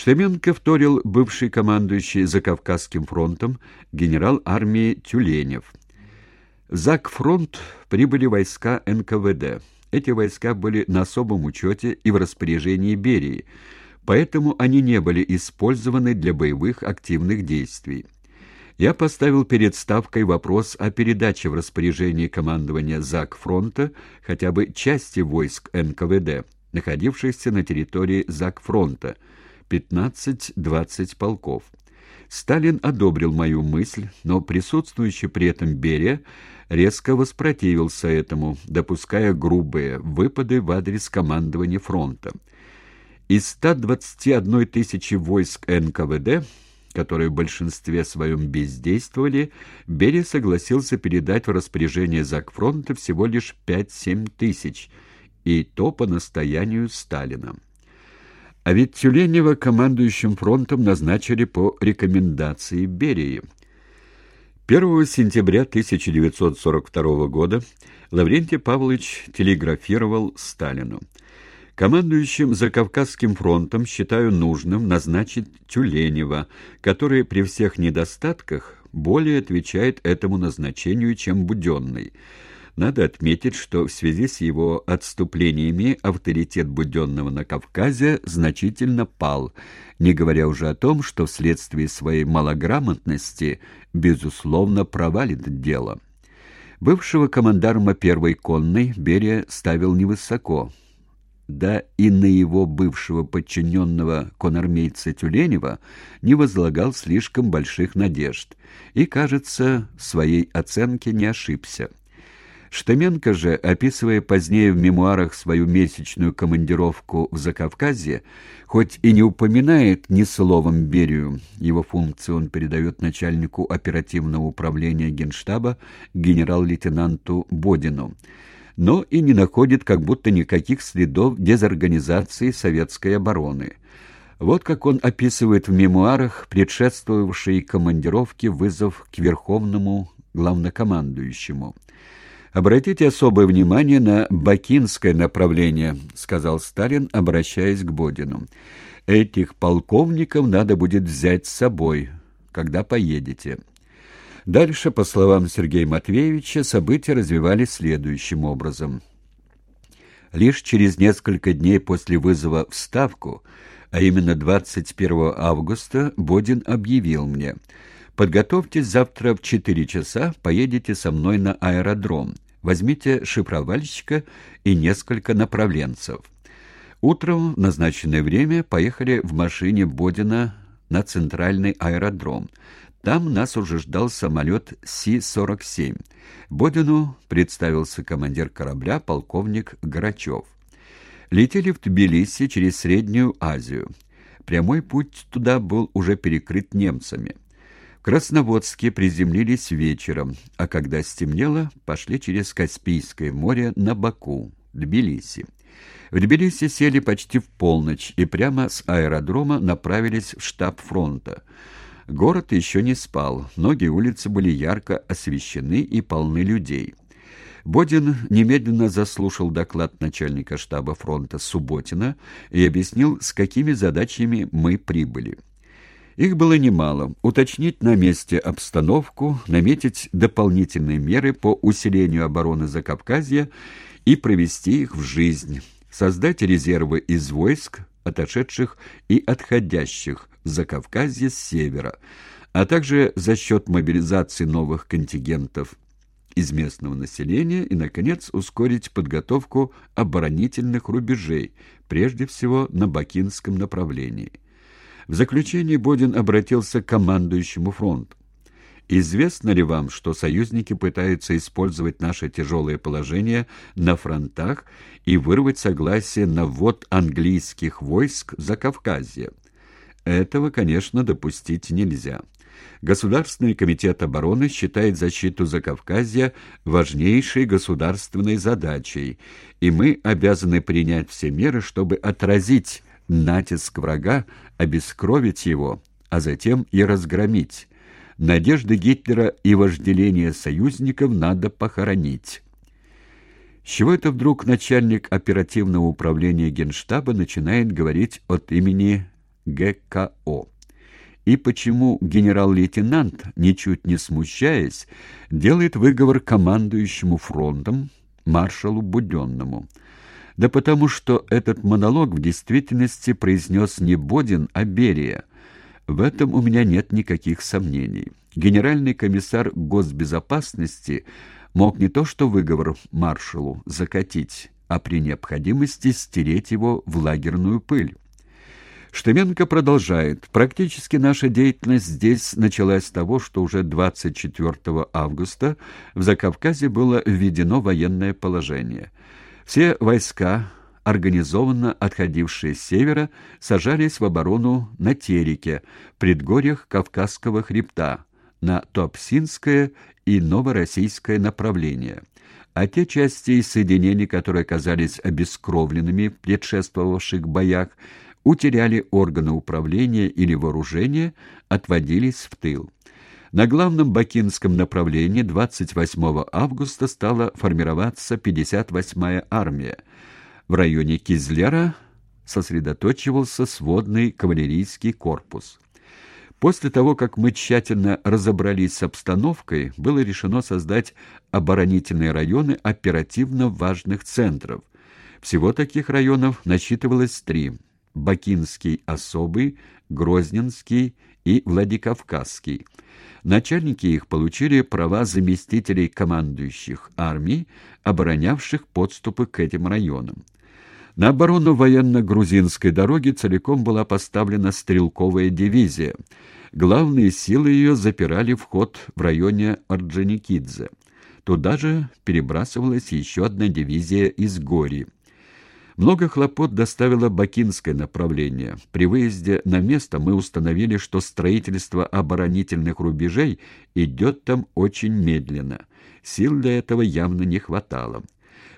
Штеменко вторил бывший командующий Закавказским фронтом генерал армии Тюленев. В Закфронт прибыли войска НКВД. Эти войска были на особом учете и в распоряжении Берии, поэтому они не были использованы для боевых активных действий. Я поставил перед Ставкой вопрос о передаче в распоряжение командования Закфронта хотя бы части войск НКВД, находившихся на территории Закфронта, 15-20 полков. Сталин одобрил мою мысль, но присутствующий при этом Берия резко воспротивился этому, допуская грубые выпады в адрес командования фронта. Из 121 тысячи войск НКВД, которые в большинстве своем бездействовали, Берия согласился передать в распоряжение Закфронта всего лишь 5-7 тысяч, и то по настоянию Сталина. А ведь Тюленева командующим фронтом назначили по рекомендации Берии. 1 сентября 1942 года Лаврентий Павлович телеграфировал Сталину. Командующим Закавказским фронтом считаю нужным назначить Тюленева, который при всех недостатках более отвечает этому назначению, чем Буденный. Надо отметить, что в связи с его отступлениями авторитет Буденного на Кавказе значительно пал, не говоря уже о том, что вследствие своей малограмотности, безусловно, провалит дело. Бывшего командарма первой конной Берия ставил невысоко, да и на его бывшего подчиненного конармейца Тюленева не возлагал слишком больших надежд и, кажется, в своей оценке не ошибся. Штеменко же, описывая позднее в мемуарах свою месячную командировку в Закавказье, хоть и не упоминает ни словом Берию, его функции он передает начальнику оперативного управления Генштаба генерал-лейтенанту Бодину, но и не находит как будто никаких следов дезорганизации советской обороны. Вот как он описывает в мемуарах предшествовавший командировке вызов к верховному главнокомандующему – Обратите особое внимание на бакинское направление, сказал Сталин, обращаясь к Бодину. Этих полковников надо будет взять с собой, когда поедете. Дальше, по словам Сергея Матвеевича, события развивались следующим образом. Лишь через несколько дней после вызова в Ставку, а именно 21 августа, Бодин объявил мне – Подготовьтесь завтра в четыре часа, поедете со мной на аэродром. Возьмите шифровальщика и несколько направленцев. Утром в назначенное время поехали в машине Бодина на центральный аэродром. Там нас уже ждал самолет Си-47. Бодину представился командир корабля полковник Грачев. Летели в Тбилиси через Среднюю Азию. Прямой путь туда был уже перекрыт немцами. Красноводске приземлились вечером, а когда стемнело, пошли через Каспийское море на Баку, Тбилиси. В Тбилиси сели почти в полночь и прямо с аэродрома направились в штаб фронта. Город еще не спал, многие улицы были ярко освещены и полны людей. Бодин немедленно заслушал доклад начальника штаба фронта Субботина и объяснил, с какими задачами мы прибыли. Их было немало. Уточнить на месте обстановку, наметить дополнительные меры по усилению обороны Закавказья и провести их в жизнь, создать резервы из войск, отошедших и отходящих в Закавказье с севера, а также за счет мобилизации новых контингентов из местного населения и, наконец, ускорить подготовку оборонительных рубежей, прежде всего на Бакинском направлении. В заключение Бодин обратился к командующему фронту. Известно ли вам, что союзники пытаются использовать наше тяжелое положение на фронтах и вырвать согласие на ввод английских войск за Кавказье? Этого, конечно, допустить нельзя. Государственный комитет обороны считает защиту Закавказья важнейшей государственной задачей, и мы обязаны принять все меры, чтобы отразить натиск врага, обескровить его, а затем и разгромить. Надежды Гитлера и вожделение союзников надо похоронить. С чего это вдруг начальник оперативного управления Генштаба начинает говорить от имени ГК? ГКО. И почему генерал-лейтенант, ничуть не смущаясь, делает выговор командующему фронтом маршалу Буденному? Да потому что этот монолог в действительности произнес не Бодин, а Берия. В этом у меня нет никаких сомнений. Генеральный комиссар госбезопасности мог не то что выговор маршалу закатить, а при необходимости стереть его в лагерную пыль. Штеменко продолжает. Практически наша деятельность здесь началась с того, что уже 24 августа в Закавказье было введено военное положение. Все войска, организованно отходившие с севера, сажались в оборону на Тереке, предгорьях Кавказского хребта, на Туапсинское и Новороссийское направление а те части и соединения, которые оказались обескровленными в предшествовавших боях, утеряли органы управления или вооружения, отводились в тыл. На главном бакинском направлении 28 августа стала формироваться 58-я армия. В районе Кизлера сосредоточивался сводный кавалерийский корпус. После того, как мы тщательно разобрались с обстановкой, было решено создать оборонительные районы оперативно важных центров. Всего таких районов насчитывалось три – Бакинский особый, Грозненский и Владикавказский. Начальники их получили права заместителей командующих армий, оборонявших подступы к этим районам. На оборону военно-грузинской дороги целиком была поставлена стрелковая дивизия. Главные силы ее запирали вход в районе Орджоникидзе. Туда же перебрасывалась еще одна дивизия из Гори. Много хлопот доставило бакинское направление. При выезде на место мы установили, что строительство оборонительных рубежей идет там очень медленно. Сил для этого явно не хватало.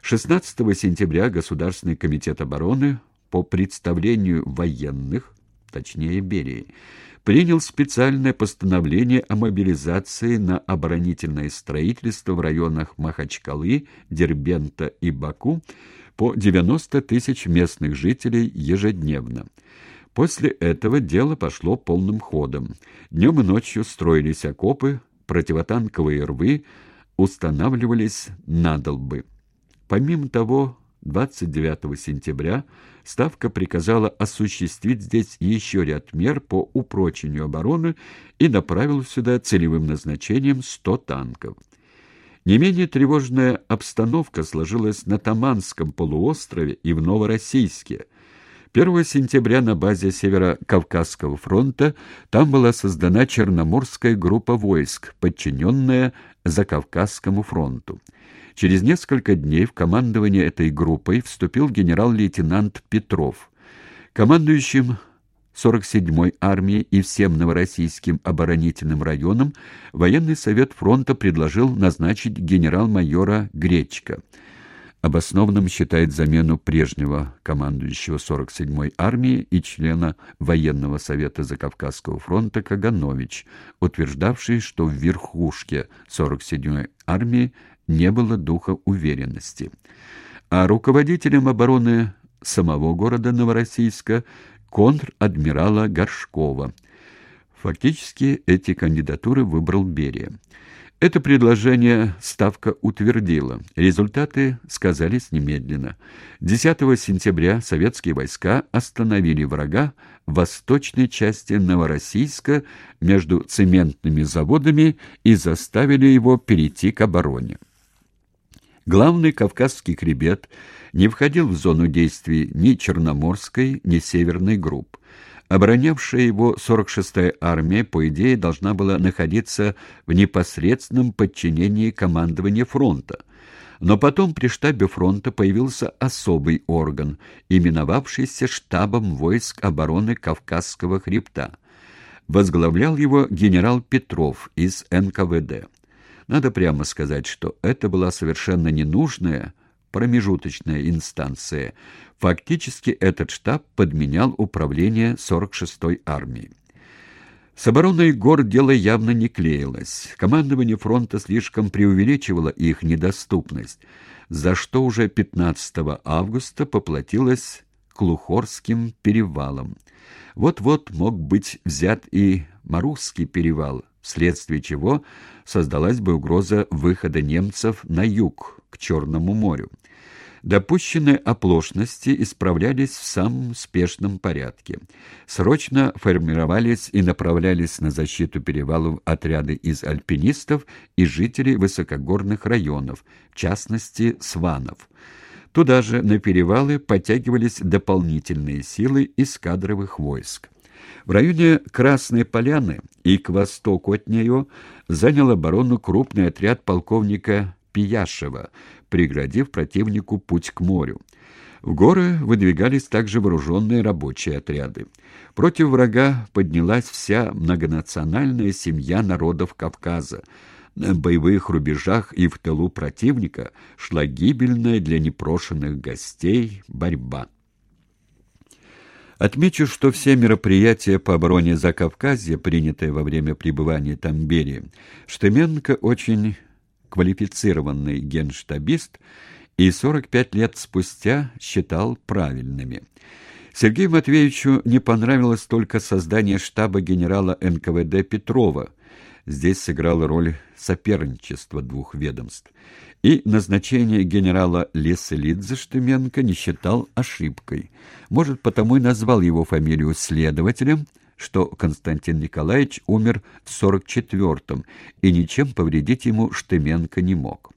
16 сентября Государственный комитет обороны по представлению военных, точнее Берии, принял специальное постановление о мобилизации на оборонительное строительство в районах Махачкалы, Дербента и Баку по 90 тысяч местных жителей ежедневно. После этого дело пошло полным ходом. Днем и ночью строились окопы, противотанковые рвы, устанавливались надолбы. Помимо того, 29 сентября Ставка приказала осуществить здесь еще ряд мер по упрочению обороны и направил сюда целевым назначением 100 танков. Не менее тревожная обстановка сложилась на Таманском полуострове и в Новороссийске. 1 сентября на базе Северо-Кавказского фронта там была создана Черноморская группа войск, подчиненная Закавказскому фронту. Через несколько дней в командование этой группой вступил генерал-лейтенант Петров. Командующим 47-й армии и всем новороссийским оборонительным районам военный совет фронта предложил назначить генерал-майора Гречка. Обоснованным считает замену прежнего командующего 47-й армии и члена военного совета Закавказского фронта Каганович, утверждавший, что в верхушке 47-й армии не было духа уверенности. А руководителем обороны самого города Новороссийска контр-адмирала Горшкова. Фактически эти кандидатуры выбрал Берия. Это предложение Ставка утвердила. Результаты сказались немедленно. 10 сентября советские войска остановили врага в восточной части Новороссийска между цементными заводами и заставили его перейти к обороне. Главный Кавказский хребет не входил в зону действий ни Черноморской, ни Северной групп. Оборонявшая его 46-я армия, по идее, должна была находиться в непосредственном подчинении командования фронта. Но потом при штабе фронта появился особый орган, именовавшийся штабом войск обороны Кавказского хребта. Возглавлял его генерал Петров из НКВД. Надо прямо сказать, что это была совершенно ненужная, промежуточная инстанция. Фактически этот штаб подменял управление 46-й армией. С обороной гор дело явно не клеилось. Командование фронта слишком преувеличивало их недоступность, за что уже 15 августа поплатилось Клухорским перевалом. Вот-вот мог быть взят и Марусский перевал, вследствие чего создалась бы угроза выхода немцев на юг, к Черному морю. Допущенные оплошности исправлялись в самом спешном порядке. Срочно формировались и направлялись на защиту перевалов отряды из альпинистов и жителей высокогорных районов, в частности, сванов. Туда же на перевалы подтягивались дополнительные силы из кадровых войск. В районе Красной Поляны и к востоку от нее занял оборону крупный отряд полковника Пияшева, преградив противнику путь к морю. В горы выдвигались также вооруженные рабочие отряды. Против врага поднялась вся многонациональная семья народов Кавказа. На боевых рубежах и в тылу противника шла гибельная для непрошенных гостей борьба. Отмечу, что все мероприятия по обороне Закавказья, принятые во время пребывания там Берии, Штеменко очень квалифицированный генштабист и 45 лет спустя считал правильными. Сергею Матвеевичу не понравилось только создание штаба генерала НКВД Петрова. Здесь сыграла роль соперничества двух ведомств. И назначение генерала Леселидзе Штеменко не считал ошибкой. Может, потому и назвал его фамилию следователем – что Константин Николаевич умер в 44-м, и ничем повредить ему Штеменко не мог.